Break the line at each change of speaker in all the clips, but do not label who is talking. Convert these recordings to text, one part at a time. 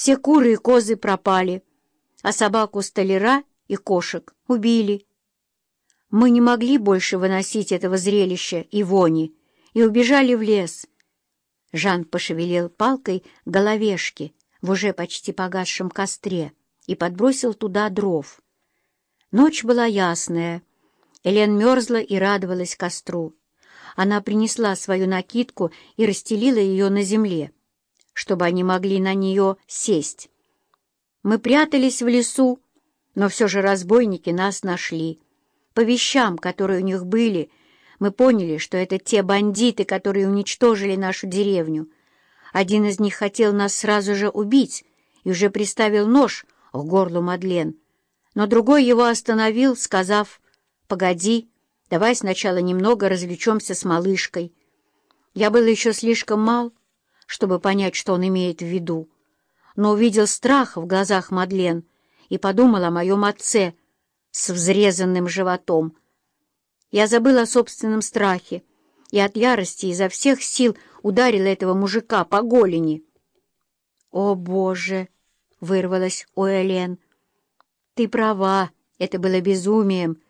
Все куры и козы пропали, а собаку столяра и кошек убили. Мы не могли больше выносить этого зрелища и вони, и убежали в лес. Жан пошевелил палкой головешки в уже почти погасшем костре и подбросил туда дров. Ночь была ясная. Элен мерзла и радовалась костру. Она принесла свою накидку и расстелила ее на земле, чтобы они могли на нее сесть. Мы прятались в лесу, но все же разбойники нас нашли. По вещам, которые у них были, мы поняли, что это те бандиты, которые уничтожили нашу деревню. Один из них хотел нас сразу же убить и уже приставил нож к горлу Мадлен, но другой его остановил, сказав «Погоди, давай сначала немного развлечемся с малышкой». Я был еще слишком мал, чтобы понять, что он имеет в виду, но увидел страх в глазах Мадлен и подумал о моем отце с взрезанным животом. Я забыл о собственном страхе и от ярости изо всех сил ударил этого мужика по голени. «О, Боже!» — вырвалась у Элен. «Ты права, это было безумием.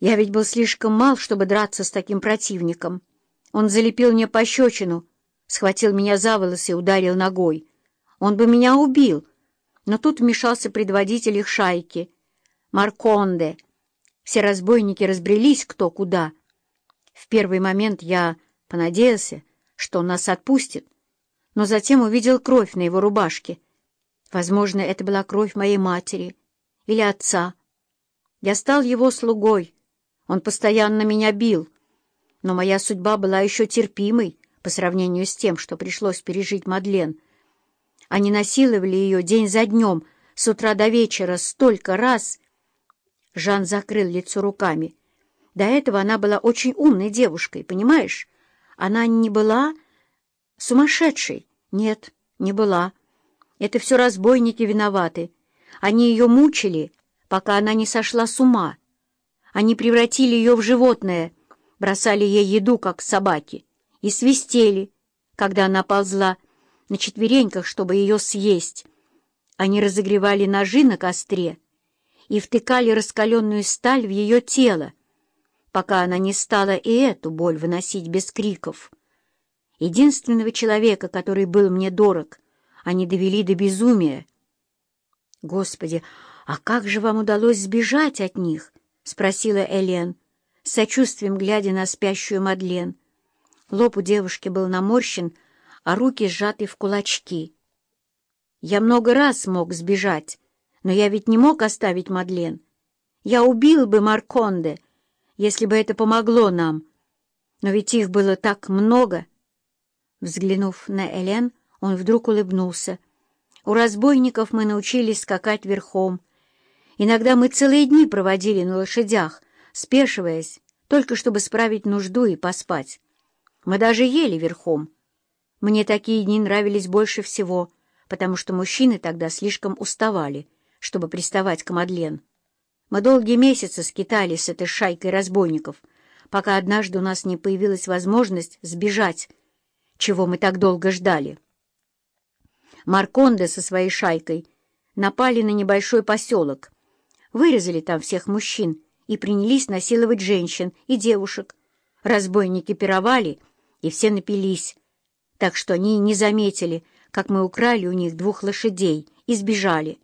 Я ведь был слишком мал, чтобы драться с таким противником. Он залепил мне пощечину, схватил меня за волосы и ударил ногой. Он бы меня убил, но тут вмешался предводитель их шайки, Марконде. Все разбойники разбрелись кто куда. В первый момент я понадеялся, что он нас отпустит, но затем увидел кровь на его рубашке. Возможно, это была кровь моей матери или отца. Я стал его слугой, он постоянно меня бил, но моя судьба была еще терпимой по сравнению с тем, что пришлось пережить Мадлен. Они насиловали ее день за днем, с утра до вечера, столько раз. Жан закрыл лицо руками. До этого она была очень умной девушкой, понимаешь? Она не была сумасшедшей. Нет, не была. Это все разбойники виноваты. Они ее мучили, пока она не сошла с ума. Они превратили ее в животное, бросали ей еду, как собаки, и свистели, когда она ползла на четвереньках, чтобы ее съесть. Они разогревали ножи на костре и втыкали раскаленную сталь в ее тело, пока она не стала и эту боль выносить без криков. Единственного человека, который был мне дорог, они довели до безумия. Господи, а как же вам удалось сбежать от них? — спросила Элен, сочувствием глядя на спящую Мадлен. Лоб у девушки был наморщен, а руки сжаты в кулачки. «Я много раз мог сбежать, но я ведь не мог оставить Мадлен. Я убил бы Марконде, если бы это помогло нам. Но ведь их было так много!» Взглянув на Элен, он вдруг улыбнулся. «У разбойников мы научились скакать верхом, Иногда мы целые дни проводили на лошадях, спешиваясь, только чтобы справить нужду и поспать. Мы даже ели верхом. Мне такие дни нравились больше всего, потому что мужчины тогда слишком уставали, чтобы приставать к Мадлен. Мы долгие месяцы скитались с этой шайкой разбойников, пока однажды у нас не появилась возможность сбежать, чего мы так долго ждали. Марконде со своей шайкой напали на небольшой поселок — вырезали там всех мужчин и принялись насиловать женщин и девушек. Разбойники пировали, и все напились, так что они не заметили, как мы украли у них двух лошадей и сбежали.